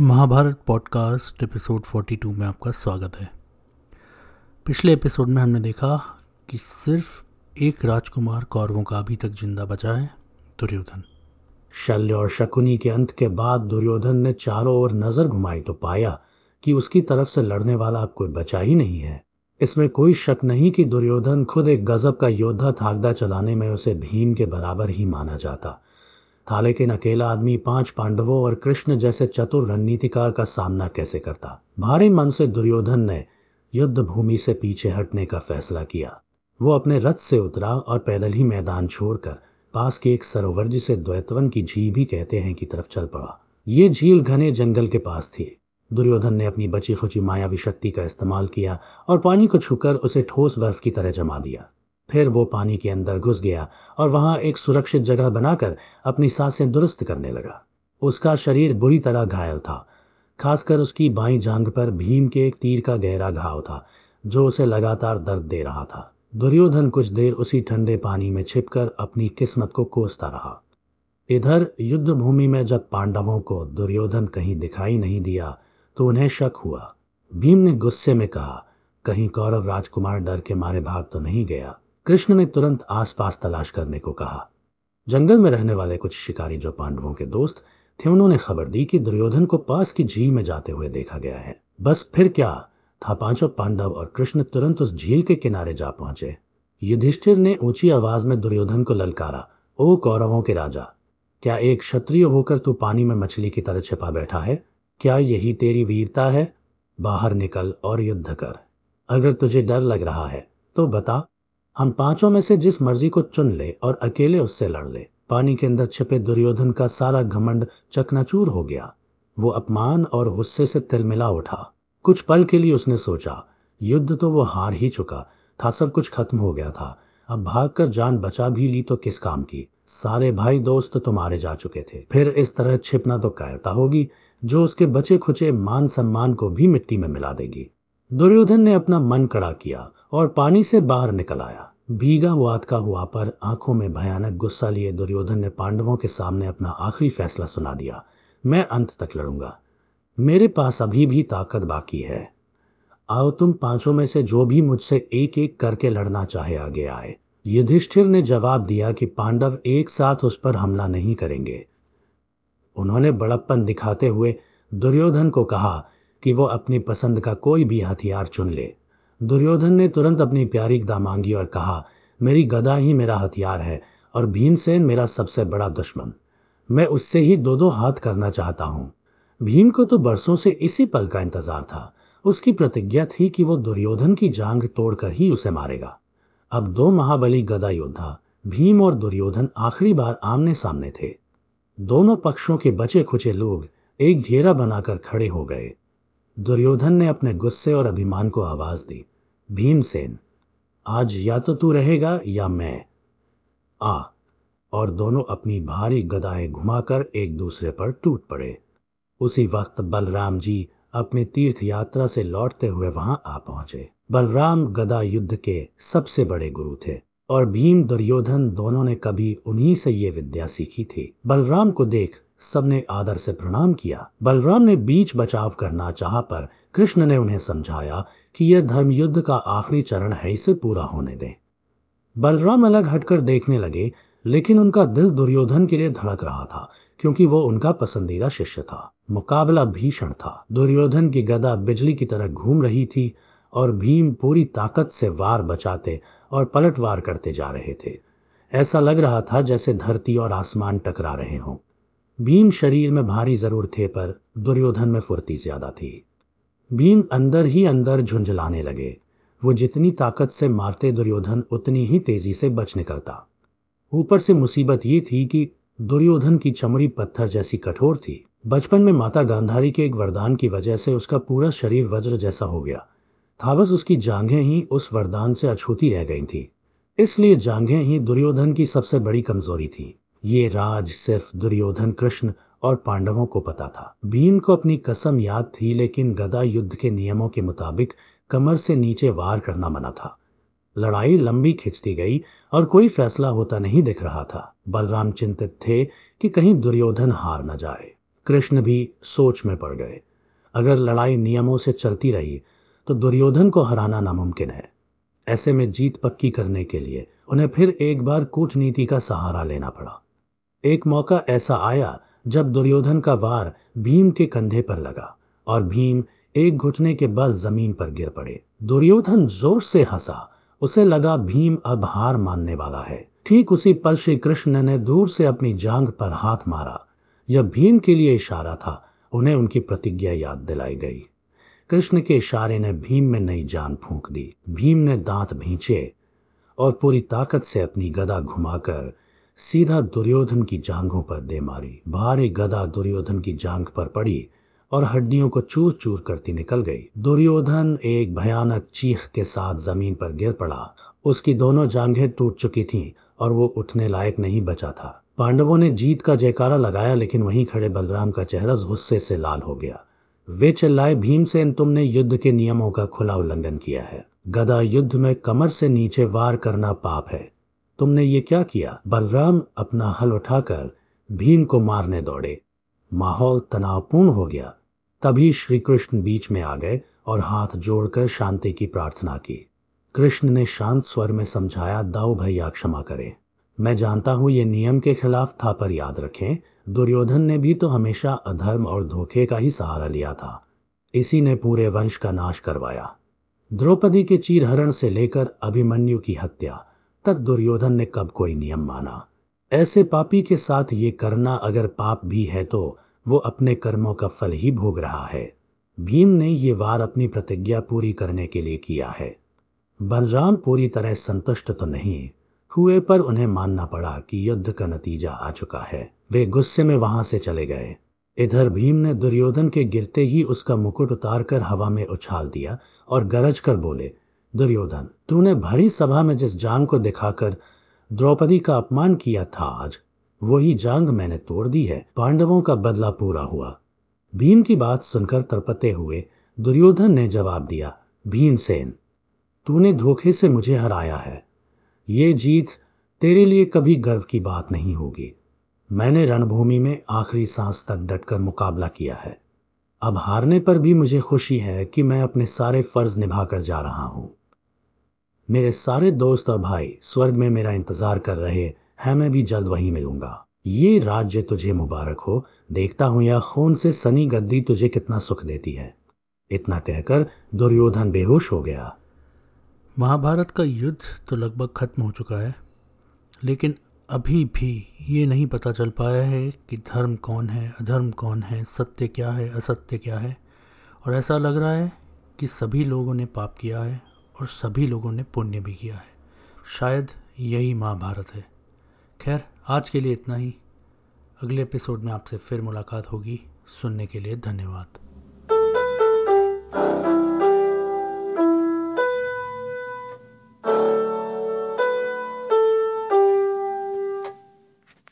Mahabharat podcast episode 42 में आपका स्वागत है। पिछले एपिसोड में हमने देखा कि सिर्फ़ एक राजकुमार कौरवों का अभी तक ज़िंदा बचा है, दुर्योधन। शल्य और शकुनी के अंत के बाद दुर्योधन ने चारों ओर नज़र घुमाई तो पाया कि उसकी तरफ़ से लड़ने वाला अब कोई बचा ही नहीं है। इसमें कोई शक नहीं कि दुर्योधन खुद एक गजब का योद्धा थाकदा चलाने में उसे भीम के बराबर ही माना जाता। था लेकिन अकेला आदमी पाँच पांडवों और कृष्ण जैसे चतुर रणनीतिकार का सामना कैसे करता? भारी मन से दुर्योधन ने युद्ध भूमि से पीछे हटने का फैसला किया। वो अपने रथ से उतरा और पैदल ही मैदान छोड़कर पास के एक सरोवर जिसे द्वैतवन की झील भी कहते हैं की तरफ़ चल पड़ा। ये झील घने जंगल के पास थी। दुर्योधन ने अपनी बची खुची मायावी शक्ति का इस्तेमाल किया और पानी को छूकर उसे ठोस बर्फ़ की तरह जमा दिया। फिर वो पानी के अंदर घुस गया और वहाँ एक सुरक्षित जगह बनाकर अपनी साँसें दुरुस्त करने लगा। उसका शरीर बुरी तरह घायल था, खासकर उसकी बाई जांग पर भीम के एक तीर का गहरा घाव था, जो उसे लगातार दर्द दे रहा था। दुर्योधन कुछ देर उसी ठंडे पानी में छिपकर अपनी किस्मत को कोसता रहा। इधर युद्ध भूमि में जब पांडवों को दुर्योधन कहीं दिखाई नहीं दिया तो उन्हें शक हुआ। भीम ने गुस्से में कहा, कहीं कौरव राजकुमार डर के मारे भाग तो नहीं गया। कृष्ण ने तुरंत आसपास तलाश करने को कहा। जंगल में रहने वाले कुछ शिकारी जो पांडवों के दोस्त थे, उन्होंने खबर दी कि दुर्योधन को पास की झील में जाते हुए देखा गया है। बस फिर क्या? था पाँचों पांडव और कृष्ण तुरंत उस झील के किनारे जा पहुँचे। युधिष्ठिर ने ऊँची आवाज़ में दुर्योधन को ललकारा, ओ कौरवों के राजा, क्या एक क्षत्रिय होकर तू पानी में मछली की तरह छिपा बैठा है? क्या यही तेरी वीरता है? बाहर निकल और युद्ध कर। अगर तुझे डर लग रहा है तो बता। हम पाँचों में से जिस मर्ज़ी को चुन ले और अकेले उससे लड़ ले। पानी के अंदर छिपे दुर्योधन का सारा घमंड चकनाचूर हो गया। वो अपमान और गुस्से से तिलमिला उठा। कुछ पल के लिए उसने सोचा, युद्ध तो वो हार ही चुका था, सब कुछ खत्म हो गया था। अब भागकर जान बचा भी ली तो किस काम की? सारे भाई दोस्त तो मारे जा चुके थे। फिर इस तरह छिपना तो कायरता होगी, जो उसके बचे खुचे मान सम्मान को भी मिट्टी में मिला देगी। दुर्योधन ने अपना मन कड़ा किया। और पानी से बाहर निकल आया। भीगा वात का हुआ पर आँखों में भयानक गुस्सा लिए दुर्योधन ने पांडवों के सामने अपना आखिरी फैसला सुना दिया। मैं अंत तक लड़ूँगा। मेरे पास अभी भी ताकत बाकी है। आओ तुम पाँचों में से जो भी मुझसे एक एक करके लड़ना चाहे आगे आए। युधिष्ठिर ने जवाब दिया कि पांडव एक साथ उस पर हमला नहीं करेंगे। उन्होंने बड़प्पन दिखाते हुए दुर्योधन को कहा कि वो अपनी पसंद का कोई भी हथियार चुन ले। दुर्योधन ने तुरंत अपनी प्यारी गदा मांगी और कहा, मेरी गदा ही मेरा हथियार है और भीमसेन मेरा सबसे बड़ा दुश्मन। मैं उससे ही दो दो हाथ करना चाहता हूँ। भीम को तो बरसों से इसी पल का इंतज़ार था। उसकी प्रतिज्ञा थी कि वो दुर्योधन की जांग तोड़कर ही उसे मारेगा। अब दो महाबली गदा योद्धा, भीम और दुर्योधन आखिरी बार आमने सामने थे। दोनों पक्षों के बचे खुचे लोग एक घेरा बनाकर खड़े हो गए। दुर्योधन ने अपने गुस्से और अभिमान को आवाज़ दी। भीमसेन, आज या तो तू रहेगा या मैं। आ, और दोनों अपनी भारी गदाएँ घुमाकर एक दूसरे पर टूट पड़े। उसी वक्त बलराम जी अपनी तीर्थ यात्रा से लौटते हुए वहाँ आ पहुँचे। बलराम गदा युद्ध के सबसे बड़े गुरु थे, और भीम दुर्योधन दोनों ने कभी उन्हीं से ये विद्या सीखी थी। बलराम को देख सबने आदर से प्रणाम किया। बलराम ने बीच बचाव करना चाह, पर कृष्ण ने उन्हें समझाया कि यह धर्म युद्ध का आखिरी चरण है, इसे पूरा होने दें। बलराम अलग हटकर देखने लगे, लेकिन उनका दिल दुर्योधन के लिए धड़क रहा था, क्योंकि वो उनका पसंदीदा शिष्य था। मुकाबला भीषण था। दुर्योधन की गदा बिजली की तरह घूम रही थी, और भीम पूरी ताकत से वार बचाते और पलटवार करते जा रहे थे। ऐसा लग रहा था जैसे धरती और आसमान टकरा रहे हों। भीम शरीर में भारी ज़रूर थे, पर दुर्योधन में फुर्ती ज़्यादा थी। भीम अंदर ही अंदर झुंझलाने लगे। वो जितनी ताकत से मारते दुर्योधन, उतनी ही तेज़ी से बच निकलता। ऊपर से मुसीबत ये थी कि दुर्योधन की चमड़ी पत्थर जैसी कठोर थी। बचपन में माता गांधारी के एक वरदान की वजह से उसका पूरा शरीर वज्र जैसा हो गया। था बस उसकी जांघें ही उस वरदान से अछूती रह गई थी। इसलिए जांघें ही दुर्योधन की सबसे बड़ी कमज़ोरी थी। ये राज सिर्फ़ दुर्योधन कृष्ण और पांडवों को पता था। भीम को अपनी कसम याद थी, लेकिन गदा युद्ध के नियमों के मुताबिक कमर से नीचे वार करना मना था। लड़ाई लंबी खिंचती गई और कोई फैसला होता नहीं दिख रहा था। बलराम चिंतित थे कि कहीं दुर्योधन हार न जाए। कृष्ण भी सोच में पड़ गए। अगर लड़ाई नियमों से चलती रही तो दुर्योधन को हराना नामुमकिन है। ऐसे में जीत पक्की करने के लिए उन्हें फिर एक बार कूटनीति का सहारा लेना पड़ा। एक मौका ऐसा आया जब दुर्योधन का वार भीम के कंधे पर लगा और भीम एक घुटने के बल ज़मीन पर गिर पड़े। दुर्योधन ज़ोर से हंसा। उसे लगा भीम अब हार मानने वाला है। ठीक उसी पल श्री कृष्ण ने दूर से अपनी जांग पर हाथ मारा। यह भीम के लिए इशारा था। उन्हें उनकी प्रतिज्ञा याद दिलाई गई। कृष्ण के इशारे ने भीम में नई जान फूंक दी। भीम ने दांत भींचे और पूरी ताकत से अपनी गदा घुमाकर सीधा दुर्योधन की जांघों पर दे मारी। भारी गदा दुर्योधन की जांघ पर पड़ी और हड्डियों को चूर चूर करती निकल गई। दुर्योधन एक भयानक चीख के साथ ज़मीन पर गिर पड़ा। उसकी दोनों जांघें टूट चुकी थीं और वो उठने लायक नहीं बचा था। पांडवों ने जीत का जयकारा लगाया, लेकिन वहीं खड़े बलराम का चेहरा गुस्से से लाल हो गया। वे चिल्लाए, भीमसेन, तुमने युद्ध के नियमों का खुला उल्लंघन किया है। गदा युद्ध में कमर से नीचे वार करना पाप है। तुमने ये क्या किया? बलराम अपना हल उठाकर भीम को मारने दौड़े। माहौल तनावपूर्ण हो गया। तभी श्री कृष्ण बीच में आ गए और हाथ जोड़कर शांति की प्रार्थना की। कृष्ण ने शांत स्वर में समझाया, दाऊ भैया, क्षमा करें। मैं जानता हूँ ये नियम के खिलाफ था, पर याद रखें, दुर्योधन ने भी तो हमेशा अधर्म और धोखे का ही सहारा लिया था। इसी ने पूरे वंश का नाश करवाया। द्रौपदी के चीरहरण से लेकर अभिमन्यु की हत्या। तक दुर्योधन ने कब कोई नियम माना। ऐसे पापी के साथ ये करना अगर पाप भी है तो वो अपने कर्मों का फल ही भोग रहा है। भीम ने ये वार अपनी प्रतिज्ञा पूरी करने के लिए किया है। बलराम पूरी तरह संतुष्ट तो नहीं, हुए पर उन्हें मानना पड़ा कि युद्ध का नतीजा आ चुका है। वे गुस्से में वहाँ से चले गए। इधर भीम ने दुर्योधन के गिरते ही उसका मुकुट उतारकर हवा में उछाल दिया और गरज कर बोले दुर्योधन, तूने भरी सभा में जिस जांग को दिखाकर द्रौपदी का अपमान किया था आज, वही जांग मैंने तोड़ दी है। पांडवों का बदला पूरा हुआ। भीम की बात सुनकर तरपते हुए दुर्योधन ने जवाब दिया, भीमसेन, तूने धोखे से मुझे हराया है। ये जीत तेरे लिए कभी गर्व की बात नहीं होगी। मैंने रणभूमि में आखिरी सांस तक डटकर मुकाबला किया है। अब हारने पर भी मुझे खुशी है कि मैं अपने सारे फ़र्ज़ निभाकर जा रहा हूँ। मेरे सारे दोस्त और भाई स्वर्ग में मेरा इंतज़ार कर रहे हैं, मैं भी जल्द वहीं मिलूँगा। ये राज्य तुझे मुबारक हो, देखता हूँ या खून से सनी गद्दी तुझे कितना सुख देती है। इतना कहकर दुर्योधन बेहोश हो गया। महाभारत का युद्ध तो लगभग खत्म हो चुका है, लेकिन अभी भी ये नहीं पता चल पाया है कि धर्म कौन है, अधर्म कौन है, सत्य क्या है, असत्य क्या है। और ऐसा लग रहा है कि सभी लोगों ने पाप किया है। और सभी लोगों ने पुण्य भी किया है। शायद यही महाभारत है। खैर, आज के लिए इतना ही। अगले एपिसोड में आपसे फिर मुलाकात होगी। सुनने के लिए धन्यवाद।